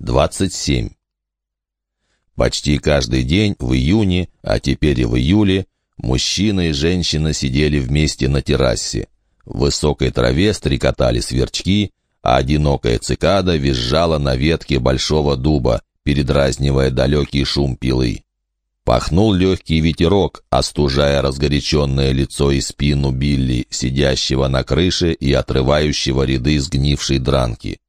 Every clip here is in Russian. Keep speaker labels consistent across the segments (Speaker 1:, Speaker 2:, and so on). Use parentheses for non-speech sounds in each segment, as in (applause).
Speaker 1: 27. Почти каждый день в июне, а теперь и в июле, мужчина и женщина сидели вместе на террасе. В высокой траве стрекотали сверчки, а одинокая цикада визжала на ветке большого дуба, передразнивая далекий шум пилы. Пахнул легкий ветерок, остужая разгоряченное лицо и спину Билли, сидящего на крыше и отрывающего ряды сгнившей дранки.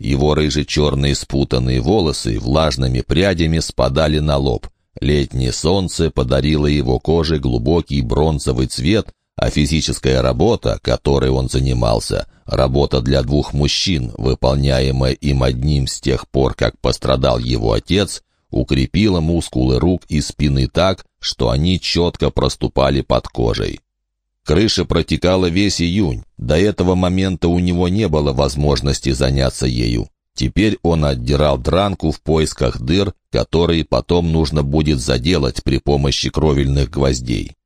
Speaker 1: Его рыже-черные спутанные волосы влажными прядями спадали на лоб. Летнее солнце подарило его коже глубокий бронзовый цвет, а физическая работа, которой он занимался, работа для двух мужчин, выполняемая им одним с тех пор, как пострадал его отец, укрепила мускулы рук и спины так, что они четко проступали под кожей. Крыша протекала весь июнь. До этого момента у него не было возможности заняться ею. Теперь он отдирал дранку в поисках дыр, которые потом нужно будет заделать при помощи кровельных гвоздей.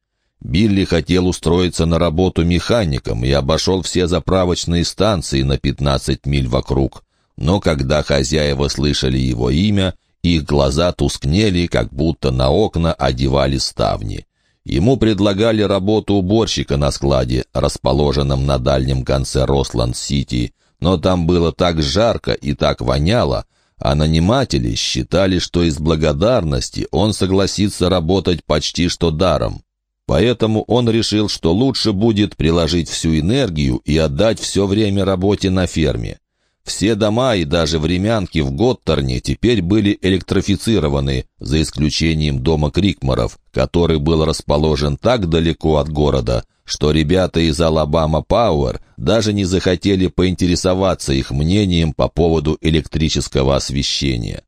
Speaker 1: Билли хотел устроиться на работу механиком и обошел все заправочные станции на 15 миль вокруг. Но когда хозяева слышали его имя, их глаза тускнели, как будто на окна одевали ставни. Ему предлагали работу уборщика на складе, расположенном на дальнем конце Росланд-Сити, но там было так жарко и так воняло, а наниматели считали, что из благодарности он согласится работать почти что даром. Поэтому он решил, что лучше будет приложить всю энергию и отдать все время работе на ферме. Все дома и даже времянки в Готтерне теперь были электрифицированы, за исключением дома Крикмаров, который был расположен так далеко от города, что ребята из Алабама Пауэр даже не захотели поинтересоваться их мнением по поводу электрического освещения.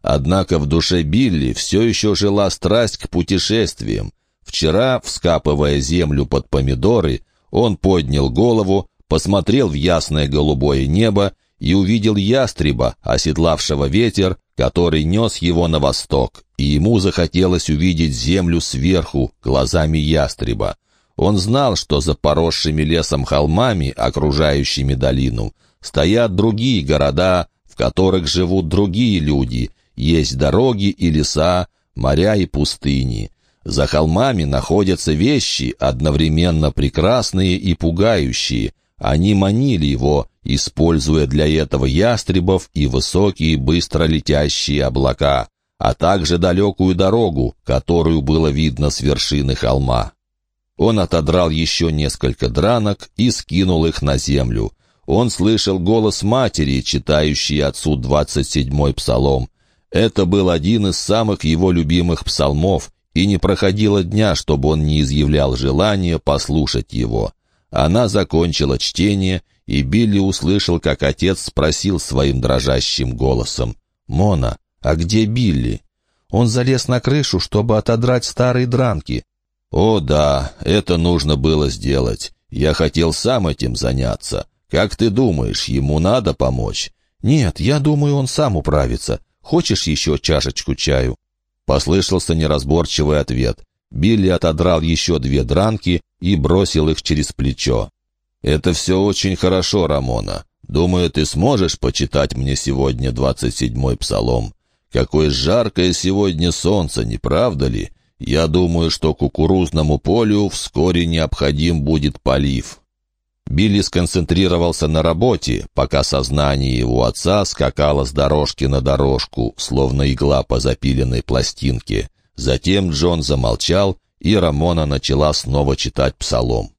Speaker 1: Однако в душе Билли все еще жила страсть к путешествиям. Вчера, вскапывая землю под помидоры, он поднял голову, посмотрел в ясное голубое небо и увидел ястреба, оседлавшего ветер, который нес его на восток, и ему захотелось увидеть землю сверху, глазами ястреба. Он знал, что за поросшими лесом холмами, окружающими долину, стоят другие города, в которых живут другие люди, есть дороги и леса, моря и пустыни. За холмами находятся вещи, одновременно прекрасные и пугающие. Они манили его, используя для этого ястребов и высокие быстро летящие облака, а также далекую дорогу, которую было видно с вершины холма. Он отодрал еще несколько дранок и скинул их на землю. Он слышал голос матери, читающей отцу двадцать седьмой псалом. Это был один из самых его любимых псалмов, и не проходило дня, чтобы он не изъявлял желания послушать его. Она закончила чтение, и Билли услышал, как отец спросил своим дрожащим голосом. «Мона, а где Билли?» Он залез на крышу, чтобы отодрать старые дранки. «О, да, это нужно было сделать. Я хотел сам этим заняться. Как ты думаешь, ему надо помочь?» «Нет, я думаю, он сам управится. Хочешь еще чашечку чаю?» Послышался неразборчивый ответ. Билли отодрал еще две дранки и бросил их через плечо. «Это все очень хорошо, Рамона. Думаю, ты сможешь почитать мне сегодня двадцать седьмой псалом. Какое жаркое сегодня солнце, не правда ли? Я думаю, что кукурузному полю вскоре необходим будет полив». Билли сконцентрировался на работе, пока сознание его отца скакало с дорожки на дорожку, словно игла по запиленной пластинке. Затем Джон замолчал, и Рамона начала снова читать псалом.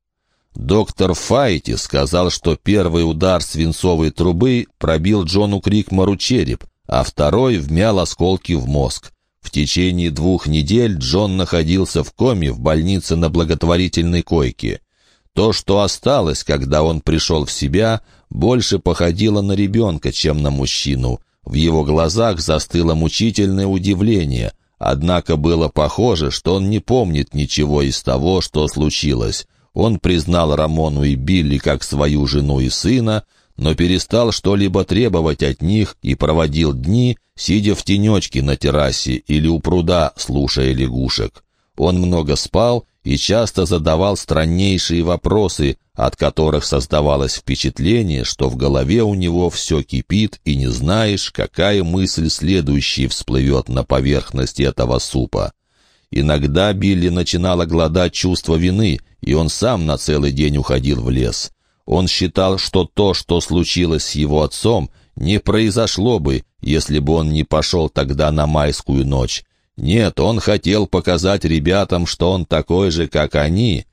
Speaker 1: Доктор Файти сказал, что первый удар свинцовой трубы пробил Джону Крикмару череп, а второй вмял осколки в мозг. В течение двух недель Джон находился в коме в больнице на благотворительной койке. То, что осталось, когда он пришел в себя, больше походило на ребенка, чем на мужчину. В его глазах застыло мучительное удивление, однако было похоже, что он не помнит ничего из того, что случилось. Он признал Рамону и Билли как свою жену и сына, но перестал что-либо требовать от них и проводил дни, сидя в тенечке на террасе или у пруда, слушая лягушек. Он много спал и часто задавал страннейшие вопросы, от которых создавалось впечатление, что в голове у него все кипит, и не знаешь, какая мысль следующей всплывет на поверхность этого супа. Иногда Билли начинало гладать чувство вины, и он сам на целый день уходил в лес. Он считал, что то, что случилось с его отцом, не произошло бы, если бы он не пошел тогда на майскую ночь. Нет, он хотел показать ребятам, что он такой же, как они,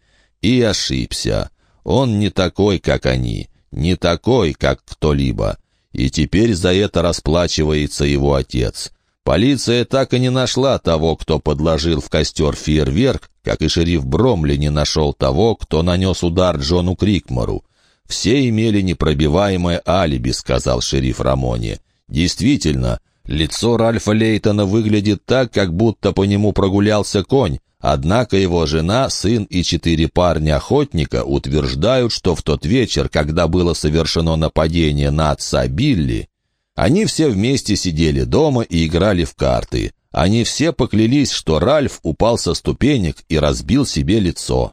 Speaker 1: и ошибся. Он не такой, как они, не такой, как кто-либо. И теперь за это расплачивается его отец. Полиция так и не нашла того, кто подложил в костер фейерверк, как и шериф Бромли не нашел того, кто нанес удар Джону Крикмору. «Все имели непробиваемое алиби», — сказал шериф Рамони. «Действительно, лицо Ральфа Лейтона выглядит так, как будто по нему прогулялся конь, однако его жена, сын и четыре парня-охотника утверждают, что в тот вечер, когда было совершено нападение на отца Билли, они все вместе сидели дома и играли в карты. Они все поклялись, что Ральф упал со ступенек и разбил себе лицо.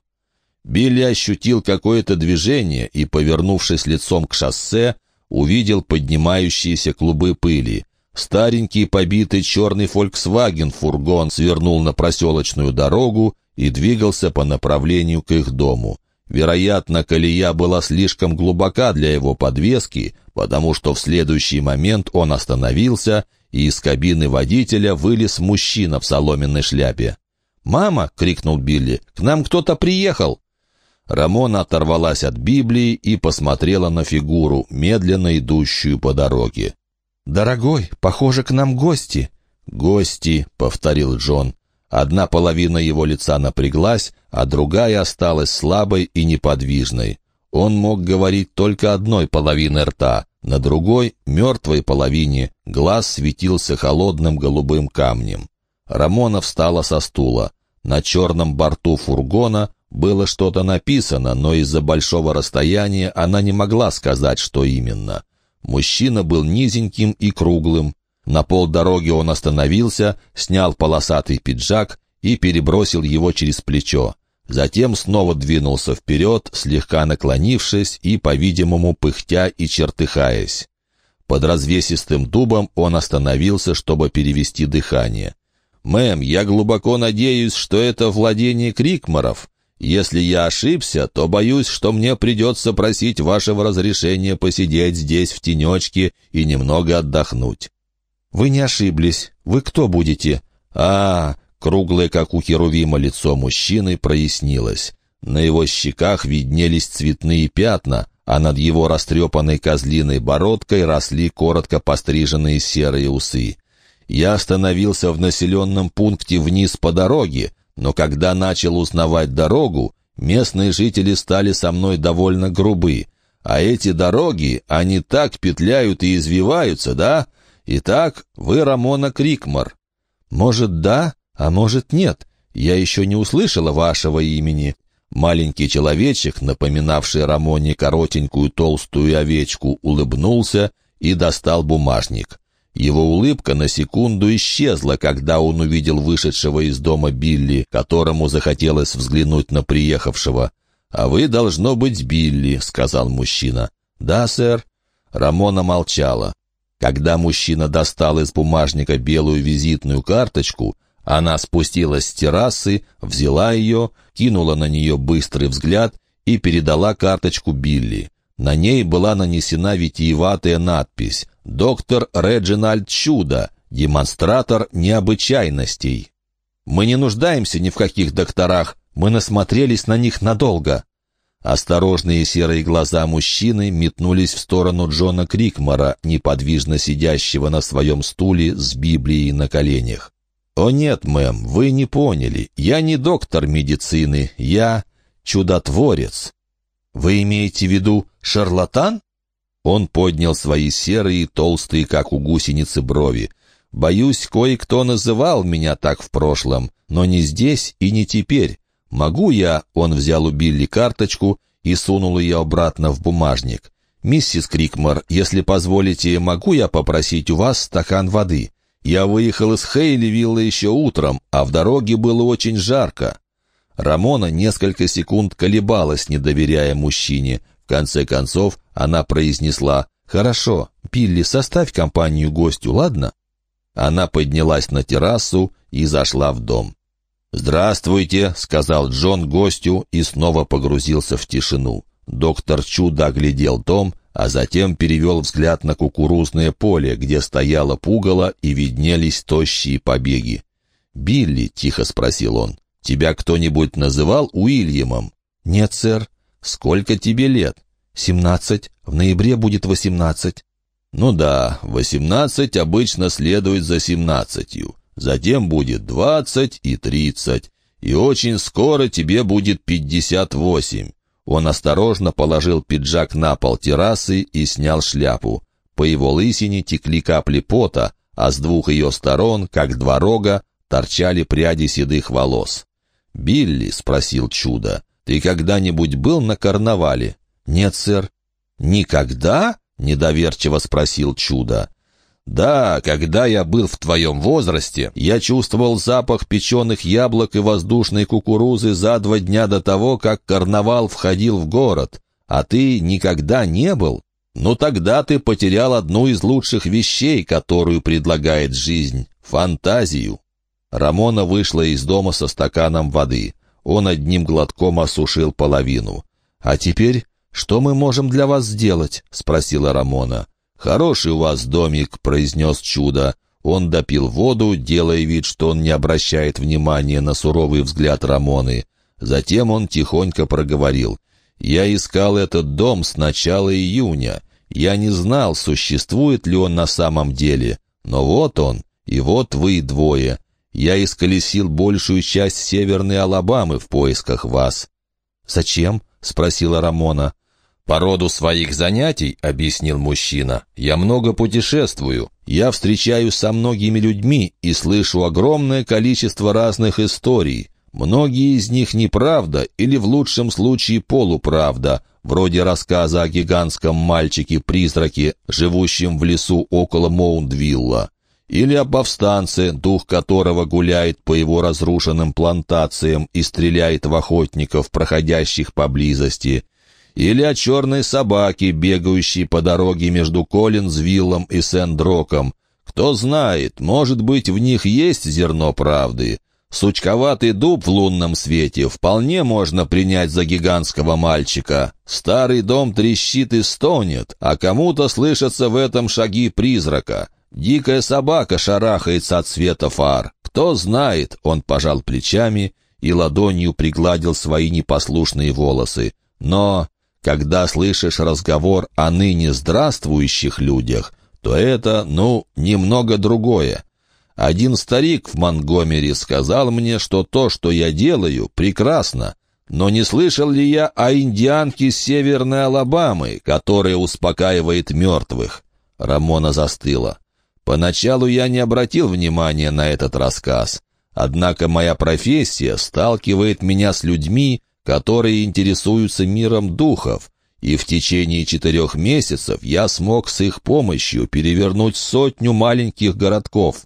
Speaker 1: Билли ощутил какое-то движение и, повернувшись лицом к шоссе, увидел поднимающиеся клубы пыли. Старенький побитый черный «Фольксваген» фургон свернул на проселочную дорогу и двигался по направлению к их дому. Вероятно, колея была слишком глубока для его подвески, потому что в следующий момент он остановился, и из кабины водителя вылез мужчина в соломенной шляпе. «Мама!» — крикнул Билли. «К нам кто-то приехал!» Рамона оторвалась от Библии и посмотрела на фигуру, медленно идущую по дороге. «Дорогой, похоже, к нам гости!» «Гости!» — повторил Джон. Одна половина его лица напряглась, а другая осталась слабой и неподвижной. Он мог говорить только одной половиной рта, на другой, мертвой половине, глаз светился холодным голубым камнем. Рамона встала со стула. На черном борту фургона было что-то написано, но из-за большого расстояния она не могла сказать, что именно. Мужчина был низеньким и круглым, на полдороги он остановился, снял полосатый пиджак и перебросил его через плечо. Затем снова двинулся вперед, слегка наклонившись и, по-видимому, пыхтя и чертыхаясь. Под развесистым дубом он остановился, чтобы перевести дыхание. «Мэм, я глубоко надеюсь, что это владение Крикмаров. Если я ошибся, то боюсь, что мне придется просить вашего разрешения посидеть здесь в тенечке и немного отдохнуть». «Вы не ошиблись. Вы кто будете?» «А, круглое, как у Херувима, лицо мужчины прояснилось. На его щеках виднелись цветные пятна, а над его растрепанной козлиной бородкой росли коротко постриженные серые усы. Я остановился в населенном пункте вниз по дороге, но когда начал узнавать дорогу, местные жители стали со мной довольно грубы. А эти дороги, они так петляют и извиваются, да? Итак, вы Рамона Крикмар. Может, да, а может, нет. Я еще не услышала вашего имени. Маленький человечек, напоминавший Рамоне коротенькую толстую овечку, улыбнулся и достал бумажник. Его улыбка на секунду исчезла, когда он увидел вышедшего из дома Билли, которому захотелось взглянуть на приехавшего. «А вы, должно быть, Билли», — сказал мужчина. «Да, сэр». Рамона молчала. Когда мужчина достал из бумажника белую визитную карточку, она спустилась с террасы, взяла ее, кинула на нее быстрый взгляд и передала карточку Билли. На ней была нанесена витиеватая надпись «Доктор Реджинальд Чудо, демонстратор необычайностей». «Мы не нуждаемся ни в каких докторах, мы насмотрелись на них надолго». Осторожные серые глаза мужчины метнулись в сторону Джона Крикмора, неподвижно сидящего на своем стуле с Библией на коленях. «О нет, мэм, вы не поняли. Я не доктор медицины, я чудотворец». «Вы имеете в виду шарлатан?» Он поднял свои серые, толстые, как у гусеницы, брови. «Боюсь, кое-кто называл меня так в прошлом, но не здесь и не теперь. «Могу я?» — он взял у Билли карточку и сунул ее обратно в бумажник. «Миссис Крикмор, если позволите, могу я попросить у вас стакан воды? Я выехал из Хейливилла еще утром, а в дороге было очень жарко». Рамона несколько секунд колебалась, не доверяя мужчине. В конце концов она произнесла «Хорошо, Билли, составь компанию гостю, ладно?» Она поднялась на террасу и зашла в дом. «Здравствуйте», — сказал Джон гостю и снова погрузился в тишину. Доктор Чудо оглядел дом, а затем перевел взгляд на кукурузное поле, где стояло пугало и виднелись тощие побеги. «Билли», — тихо спросил он, — «тебя кто-нибудь называл Уильямом?» «Нет, сэр». «Сколько тебе лет?» «Семнадцать. В ноябре будет восемнадцать». «Ну да, восемнадцать обычно следует за семнадцатью. Затем будет двадцать и тридцать. И очень скоро тебе будет пятьдесят восемь. Он осторожно положил пиджак на пол террасы и снял шляпу. По его лысине текли капли пота, а с двух ее сторон, как два рога, торчали пряди седых волос. «Билли», — спросил чудо, — «ты когда-нибудь был на карнавале?» «Нет, сэр». «Никогда?» — недоверчиво спросил чудо. «Да, когда я был в твоем возрасте, я чувствовал запах печеных яблок и воздушной кукурузы за два дня до того, как карнавал входил в город. А ты никогда не был? Ну тогда ты потерял одну из лучших вещей, которую предлагает жизнь — фантазию». Рамона вышла из дома со стаканом воды. Он одним глотком осушил половину. «А теперь что мы можем для вас сделать?» — спросила Рамона. «Хороший у вас домик», — произнес чудо. Он допил воду, делая вид, что он не обращает внимания на суровый взгляд Рамоны. Затем он тихонько проговорил. «Я искал этот дом с начала июня. Я не знал, существует ли он на самом деле. Но вот он, и вот вы двое. Я исколесил большую часть северной Алабамы в поисках вас». «Зачем?» — спросила Рамона. «По роду своих занятий, — объяснил мужчина, — я много путешествую. Я встречаюсь со многими людьми и слышу огромное количество разных историй. Многие из них неправда или в лучшем случае полуправда, вроде рассказа о гигантском мальчике-призраке, живущем в лесу около Моундвилла, или о повстанце, дух которого гуляет по его разрушенным плантациям и стреляет в охотников, проходящих поблизости, или о черной собаке, бегающей по дороге между Коллинзвиллом и Сент-Дроком. Кто знает, может быть, в них есть зерно правды. Сучковатый дуб в лунном свете вполне можно принять за гигантского мальчика. Старый дом трещит и стонет, а кому-то слышатся в этом шаги призрака. Дикая собака шарахается от света фар. Кто знает, он пожал плечами и ладонью пригладил свои непослушные волосы. Но когда слышишь разговор о ныне здравствующих людях, то это, ну, немного другое. Один старик в Монгомери сказал мне, что то, что я делаю, прекрасно, но не слышал ли я о индианке Северной Алабамы, которая успокаивает мертвых? Рамона застыла. Поначалу я не обратил внимания на этот рассказ. Однако моя профессия сталкивает меня с людьми, которые интересуются миром духов, и в течение четырех месяцев я смог с их помощью перевернуть сотню маленьких городков.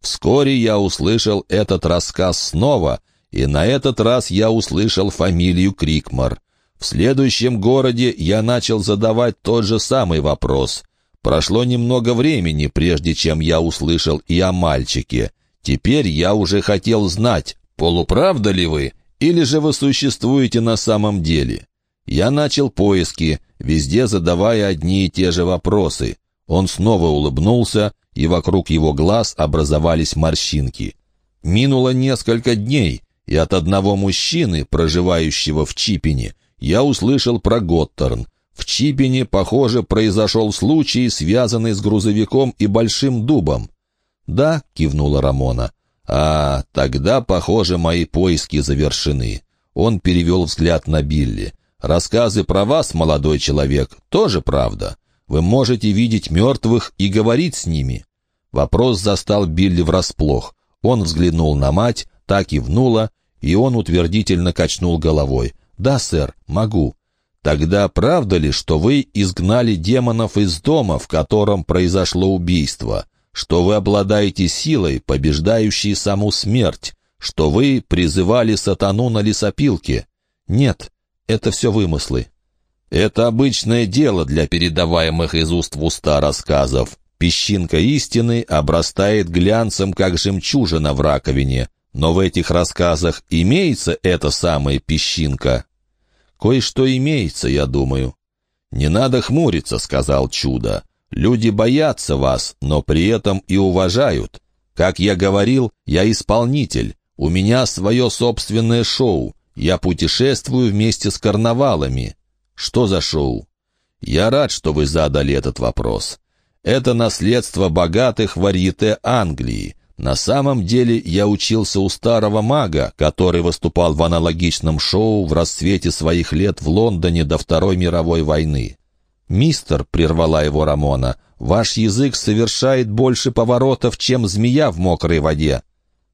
Speaker 1: Вскоре я услышал этот рассказ снова, и на этот раз я услышал фамилию Крикмар. В следующем городе я начал задавать тот же самый вопрос. Прошло немного времени, прежде чем я услышал и о мальчике. Теперь я уже хотел знать, полуправда ли вы или же вы существуете на самом деле? Я начал поиски, везде задавая одни и те же вопросы. Он снова улыбнулся, и вокруг его глаз образовались морщинки. Минуло несколько дней, и от одного мужчины, проживающего в Чипине, я услышал про Готтерн. В Чипине, похоже, произошел случай, связанный с грузовиком и большим дубом. «Да», — кивнула Рамона, «А, тогда, похоже, мои поиски завершены». Он перевел взгляд на Билли. «Рассказы про вас, молодой человек, тоже правда. Вы можете видеть мертвых и говорить с ними». Вопрос застал Билли врасплох. Он взглянул на мать, так и внула, и он утвердительно качнул головой. «Да, сэр, могу». «Тогда правда ли, что вы изгнали демонов из дома, в котором произошло убийство?» что вы обладаете силой, побеждающей саму смерть, что вы призывали сатану на лесопилке.
Speaker 2: Нет, это все вымыслы.
Speaker 1: Это обычное дело для передаваемых из уст в уста рассказов. Песчинка истины обрастает глянцем, как жемчужина в раковине. Но в этих рассказах имеется эта самая песчинка.
Speaker 2: Кое-что имеется, я думаю.
Speaker 1: «Не надо хмуриться», — сказал чудо. «Люди боятся вас, но при этом и уважают. Как я говорил, я исполнитель. У меня свое собственное шоу. Я путешествую вместе с карнавалами. Что за шоу? Я рад, что вы задали этот вопрос. Это наследство богатых варьете Англии. На самом деле я учился у старого мага, который выступал в аналогичном шоу в расцвете своих лет в Лондоне до Второй мировой войны.
Speaker 2: «Мистер», — прервала его Рамона, — «ваш язык совершает больше поворотов, чем змея в мокрой воде».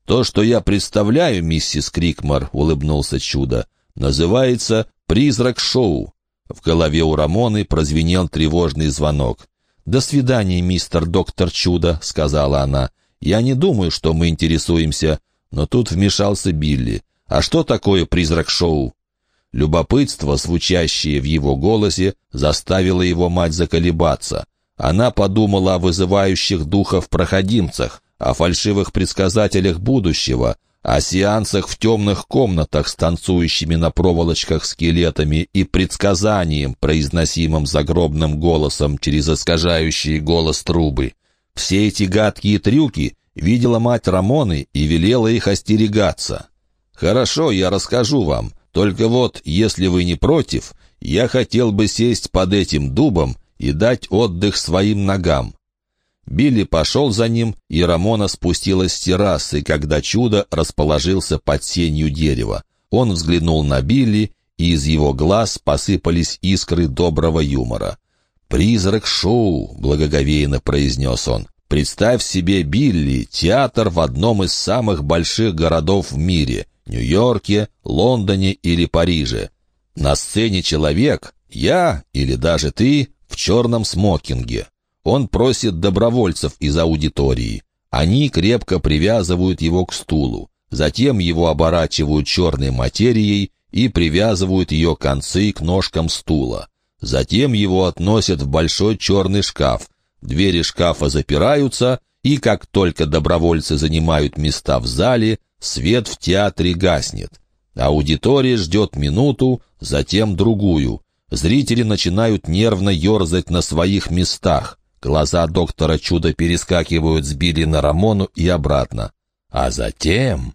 Speaker 1: «То, что я представляю, миссис Крикмар», — улыбнулся чудо, — «называется «Призрак шоу». В голове у Рамоны прозвенел тревожный звонок.
Speaker 2: «До свидания, мистер доктор Чудо», — сказала она. «Я не думаю, что мы интересуемся».
Speaker 1: Но тут вмешался Билли. «А что такое призрак шоу?» Любопытство, звучащее в его голосе, заставило его мать заколебаться. Она подумала о вызывающих духов проходимцах о фальшивых предсказателях будущего, о сеансах в темных комнатах с танцующими на проволочках скелетами и предсказанием, произносимым загробным голосом через искажающие голос трубы. Все эти гадкие трюки видела мать Рамоны и велела их остерегаться. «Хорошо, я расскажу вам, только вот, если вы не против, я хотел бы сесть под этим дубом и дать отдых своим ногам. Билли пошел за ним, и Рамона спустилась с террасы, когда чудо расположился под сенью дерева. Он взглянул на Билли, и из его глаз посыпались искры доброго юмора. «Призрак шоу», — благоговейно произнес он. «Представь себе, Билли, театр в одном из самых больших городов в мире — Нью-Йорке, Лондоне или Париже. На сцене человек, я или даже ты, в черном смокинге. Он просит добровольцев из аудитории. Они крепко привязывают его к стулу. Затем его оборачивают черной материей и привязывают ее концы к ножкам стула. Затем его относят в большой черный шкаф. Двери шкафа запираются, и как только добровольцы занимают места в зале, свет в театре гаснет. Аудитория ждет минуту, затем другую. Зрители начинают нервно ерзать на своих местах. Глаза доктора чудо перескакивают с Билли на Рамону и обратно. А затем...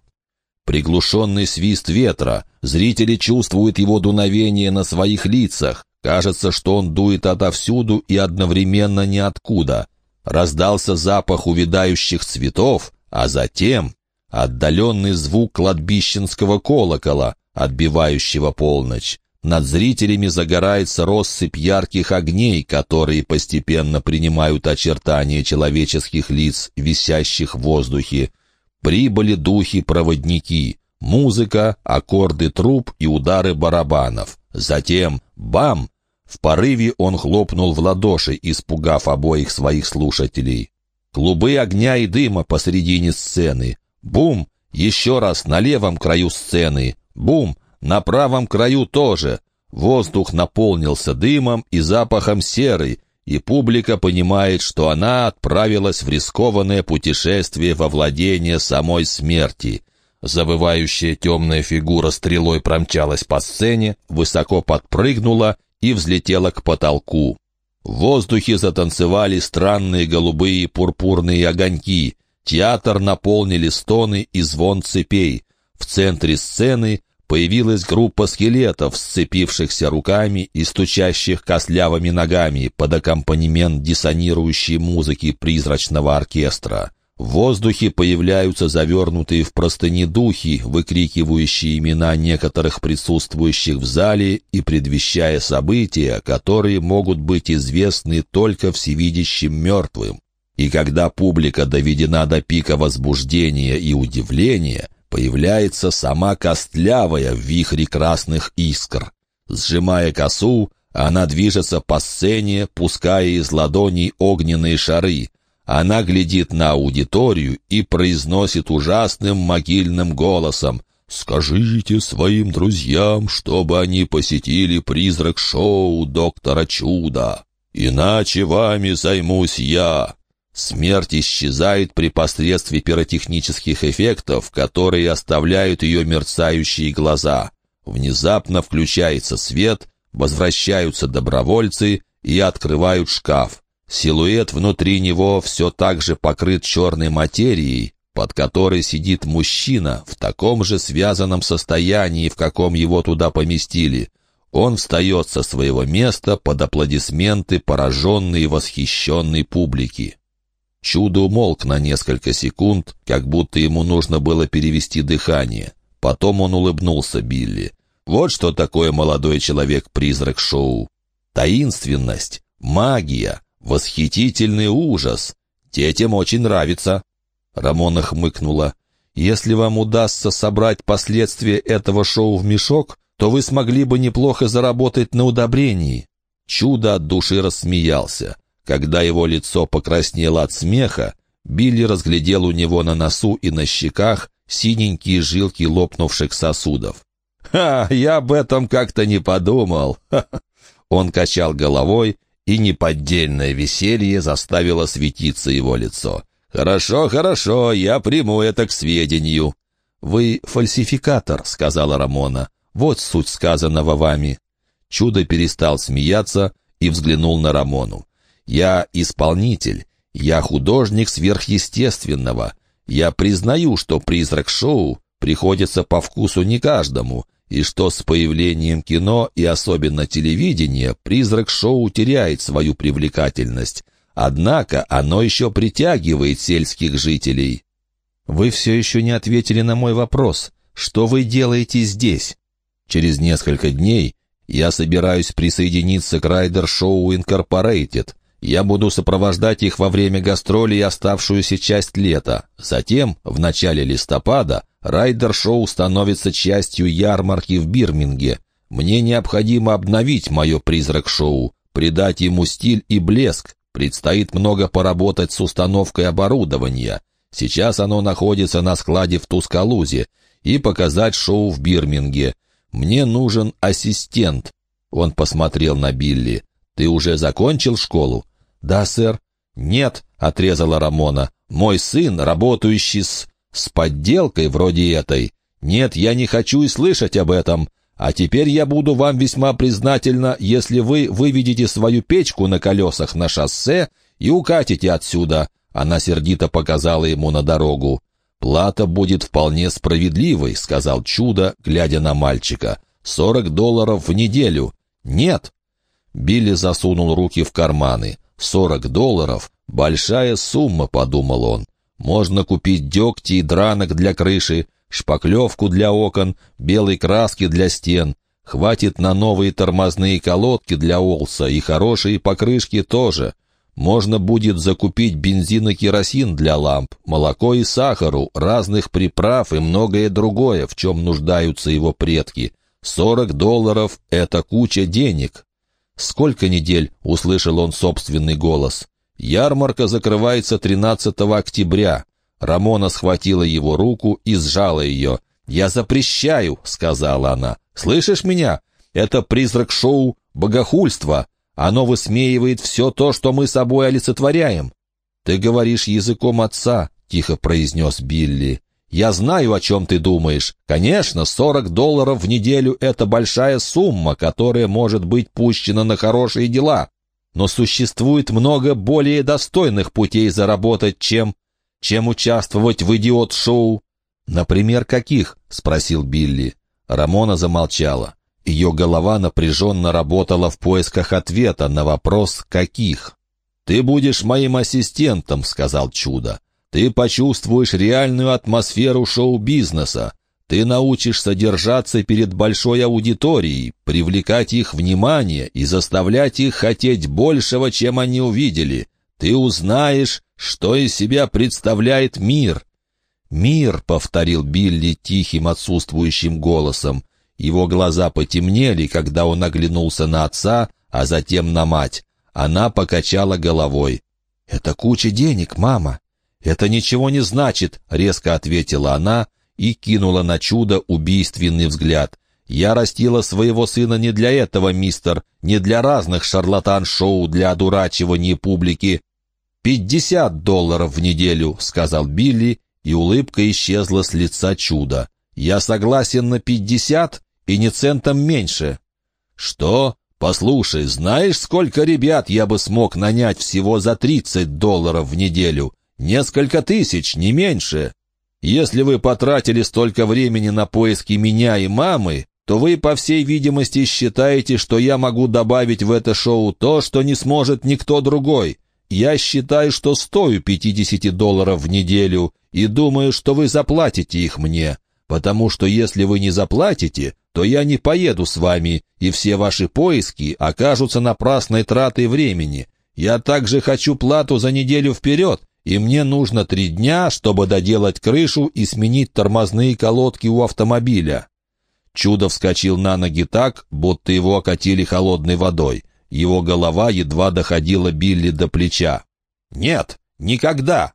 Speaker 1: Приглушенный свист ветра. Зрители чувствуют его дуновение на своих лицах. Кажется, что он дует отовсюду и одновременно ниоткуда. Раздался запах увядающих цветов, а затем отдаленный звук кладбищенского колокола, отбивающего полночь. Над зрителями загорается россыпь ярких огней, которые постепенно принимают очертания человеческих лиц, висящих в воздухе. Прибыли духи-проводники, музыка, аккорды труб и удары барабанов. Затем «бам!» В порыве он хлопнул в ладоши, испугав обоих своих слушателей. Клубы огня и дыма посредине сцены. Бум! Еще раз на левом краю сцены. Бум! На правом краю тоже. Воздух наполнился дымом и запахом серы, и публика понимает, что она отправилась в рискованное путешествие во владение самой смерти. Завывающая темная фигура стрелой промчалась по сцене, высоко подпрыгнула и взлетела к потолку. В воздухе затанцевали странные голубые пурпурные огоньки. Театр наполнили стоны и звон цепей. В центре сцены появилась группа скелетов, сцепившихся руками и стучащих костлявыми ногами под аккомпанемент диссонирующей музыки призрачного оркестра. В воздухе появляются завернутые в простыни духи, выкрикивающие имена некоторых присутствующих в зале и предвещая события, которые могут быть известны только всевидящим мертвым. И когда публика доведена до пика возбуждения и удивления – появляется сама костлявая в вихре красных искр. Сжимая косу, она движется по сцене, пуская из ладоней огненные шары. Она глядит на аудиторию и произносит ужасным могильным голосом «Скажите своим друзьям, чтобы они посетили призрак-шоу доктора Чуда, иначе вами займусь я». Смерть исчезает при посредстве пиротехнических эффектов, которые оставляют ее мерцающие глаза. Внезапно включается свет, возвращаются добровольцы и открывают шкаф. Силуэт внутри него все так же покрыт черной материей, под которой сидит мужчина в таком же связанном состоянии, в каком его туда поместили. Он встает со своего места под аплодисменты пораженной и восхищенной публики. Чудо умолк на несколько секунд, как будто ему нужно было перевести дыхание. Потом он улыбнулся Билли. Вот что такое молодой человек-призрак шоу. Таинственность, магия, Восхитительный ужас! Детям очень нравится!» Рамона хмыкнула. «Если вам удастся собрать последствия этого шоу в мешок, то вы смогли бы неплохо заработать на удобрении». Чудо от души рассмеялся. Когда его лицо покраснело от смеха, Билли разглядел у него на носу и на щеках синенькие жилки лопнувших сосудов. «Ха, я об этом как-то не подумал!» (laughs) Он качал головой и неподдельное веселье заставило светиться его лицо. «Хорошо, хорошо, я приму это к сведению». «Вы фальсификатор», — сказала Рамона. «Вот суть сказанного вами». Чудо перестал смеяться и взглянул на Рамону. «Я исполнитель, я художник сверхъестественного. Я признаю, что призрак шоу приходится по вкусу не каждому, и что с появлением кино и особенно телевидения призрак шоу теряет свою привлекательность. Однако оно еще притягивает сельских жителей. Вы все еще не ответили на мой вопрос. Что вы делаете здесь? Через несколько дней я собираюсь присоединиться к Райдер Шоу Инкорпорейтед. Я буду сопровождать их во время гастролей оставшуюся часть лета. Затем, в начале листопада, Райдер-шоу становится частью ярмарки в Бирминге. Мне необходимо обновить мое призрак-шоу, придать ему стиль и блеск. Предстоит много поработать с установкой оборудования. Сейчас оно находится на складе в Тускалузе. И показать шоу в Бирминге. Мне нужен ассистент. Он посмотрел на Билли. «Ты уже закончил школу?» «Да, сэр». «Нет», — отрезала Рамона. «Мой сын, работающий с с подделкой вроде этой. Нет, я не хочу и слышать об этом. А теперь я буду вам весьма признательна, если вы выведете свою печку на колесах на шоссе и укатите отсюда». Она сердито показала ему на дорогу. «Плата будет вполне справедливой», — сказал Чудо, глядя на мальчика. «Сорок долларов в неделю». «Нет». Билли засунул руки в карманы. «Сорок долларов — большая сумма», — подумал он. Можно купить дегти и дранок для крыши, шпаклевку для окон, белой краски для стен. Хватит на новые тормозные колодки для Олса и хорошие покрышки тоже. Можно будет закупить бензин и керосин для ламп, молоко и сахару, разных приправ и многое другое, в чем нуждаются его предки. Сорок долларов — это куча денег. «Сколько недель?» — услышал он собственный голос. Ярмарка закрывается 13 октября. Рамона схватила его руку и сжала ее. «Я запрещаю», — сказала она. «Слышишь меня? Это призрак-шоу богохульства. Оно высмеивает все то, что мы собой олицетворяем». «Ты говоришь языком отца», — тихо произнес Билли. «Я знаю, о чем ты думаешь. Конечно, 40 долларов в неделю — это большая сумма, которая может быть пущена на хорошие дела но существует много более достойных путей заработать, чем... чем участвовать в идиот-шоу». «Например, каких?» — спросил Билли. Рамона замолчала. Ее голова напряженно работала в поисках ответа на вопрос «каких?». «Ты будешь моим ассистентом», — сказал Чудо. «Ты почувствуешь реальную атмосферу шоу-бизнеса. Ты научишься держаться перед большой аудиторией, привлекать их внимание и заставлять их хотеть большего, чем они увидели. Ты узнаешь, что из себя представляет мир. «Мир», — повторил Билли тихим отсутствующим голосом. Его глаза потемнели, когда он оглянулся на отца, а затем на мать. Она покачала головой.
Speaker 2: «Это куча денег, мама». «Это ничего не значит», — резко ответила она и кинула на чудо убийственный взгляд. «Я растила своего сына не для этого, мистер, не для разных шарлатан-шоу для одурачивания публики. «Пятьдесят долларов в неделю», — сказал Билли, и улыбка исчезла с лица чуда. «Я согласен на пятьдесят и не центом меньше». «Что? Послушай, знаешь, сколько ребят я бы смог нанять всего за тридцать долларов в неделю? Несколько тысяч, не меньше. Если вы потратили столько времени на поиски меня и мамы, то вы, по всей видимости, считаете, что я могу добавить в это шоу то, что не сможет никто другой. Я считаю, что стою 50 долларов в неделю и думаю, что вы заплатите их мне, потому что если вы не заплатите, то я не поеду с вами, и все ваши поиски окажутся напрасной тратой времени. Я также хочу плату за неделю вперед, и мне нужно три дня, чтобы доделать крышу и сменить тормозные колодки у автомобиля». Чудо вскочил на ноги так, будто его окатили холодной водой. Его голова едва доходила Билли до плеча. «Нет, никогда!»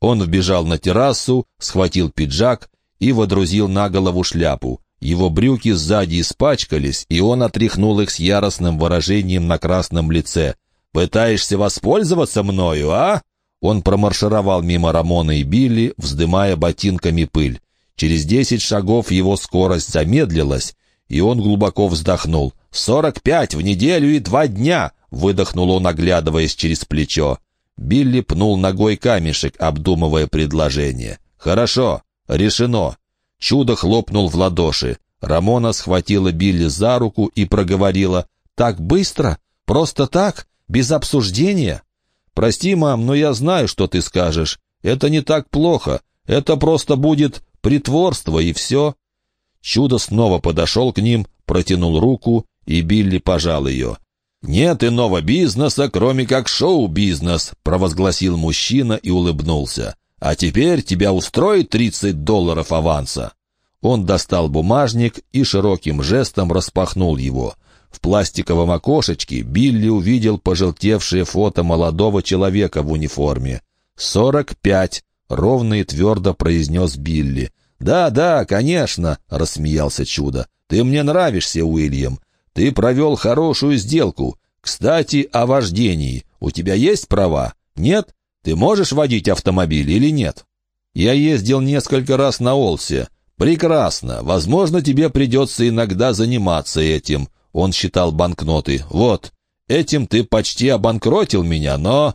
Speaker 2: Он вбежал на террасу, схватил пиджак и водрузил на голову шляпу. Его брюки сзади испачкались, и он отряхнул их с яростным выражением на красном лице. «Пытаешься воспользоваться мною, а?» Он промаршировал мимо Рамона и Билли, вздымая ботинками пыль. Через десять шагов его скорость замедлилась, и он глубоко вздохнул. «Сорок пять в неделю и два дня!» — выдохнул он, оглядываясь через плечо. Билли пнул ногой камешек, обдумывая предложение. «Хорошо, решено». Чудо хлопнул в ладоши. Рамона схватила Билли за руку и проговорила. «Так быстро? Просто так? Без обсуждения?» «Прости, мам, но я знаю, что ты скажешь. Это не так плохо. Это просто будет притворство, и все». Чудо снова подошел к ним, протянул руку, и Билли пожал ее. «Нет иного бизнеса, кроме как шоу-бизнес», — провозгласил мужчина и улыбнулся. «А теперь тебя устроит тридцать долларов аванса». Он достал бумажник и широким жестом распахнул его. В пластиковом окошечке Билли увидел пожелтевшее фото молодого человека в униформе. «Сорок пять», — ровно и твердо произнес Билли. «Да, да, конечно», — рассмеялся чудо. «Ты мне нравишься, Уильям. Ты провел хорошую сделку. Кстати, о вождении. У тебя есть права? Нет? Ты можешь водить автомобиль или нет?» «Я ездил несколько раз на Олсе. Прекрасно. Возможно, тебе придется иногда заниматься этим». Он считал банкноты. «Вот, этим ты почти обанкротил меня, но...»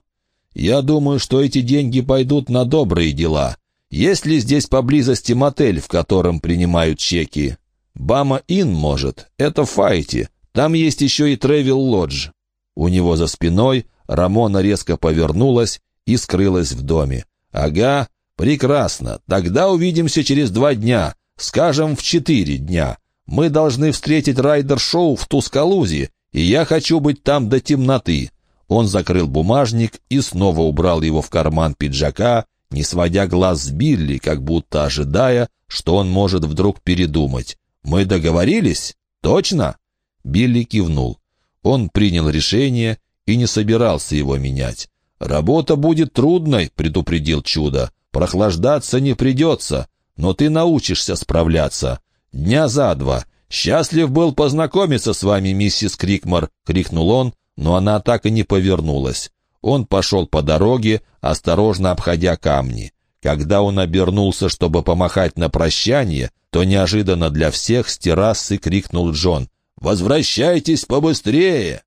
Speaker 2: «Я думаю, что эти деньги пойдут на добрые дела. Есть ли здесь поблизости мотель, в котором принимают чеки? Бама-Ин, может. Это Файти. Там есть еще и Тревел Лодж. У него за спиной Рамона резко повернулась и скрылась в доме. «Ага, прекрасно. Тогда увидимся через два дня. Скажем, в четыре дня. Мы должны встретить райдер-шоу в Тускалузе, и я хочу быть там до темноты». Он закрыл бумажник и снова убрал его в карман пиджака, не сводя глаз с Билли, как будто ожидая, что он может вдруг передумать. «Мы договорились? Точно?» Билли кивнул. Он принял решение и не собирался его менять. «Работа будет трудной», — предупредил Чудо. «Прохлаждаться не придется, но ты научишься справляться. Дня за два. Счастлив был познакомиться с вами, миссис Крикмор», — крикнул он, но она так и не повернулась. Он пошел по дороге, осторожно обходя камни. Когда он обернулся, чтобы помахать на прощание, то неожиданно для всех с террасы крикнул Джон. «Возвращайтесь побыстрее!»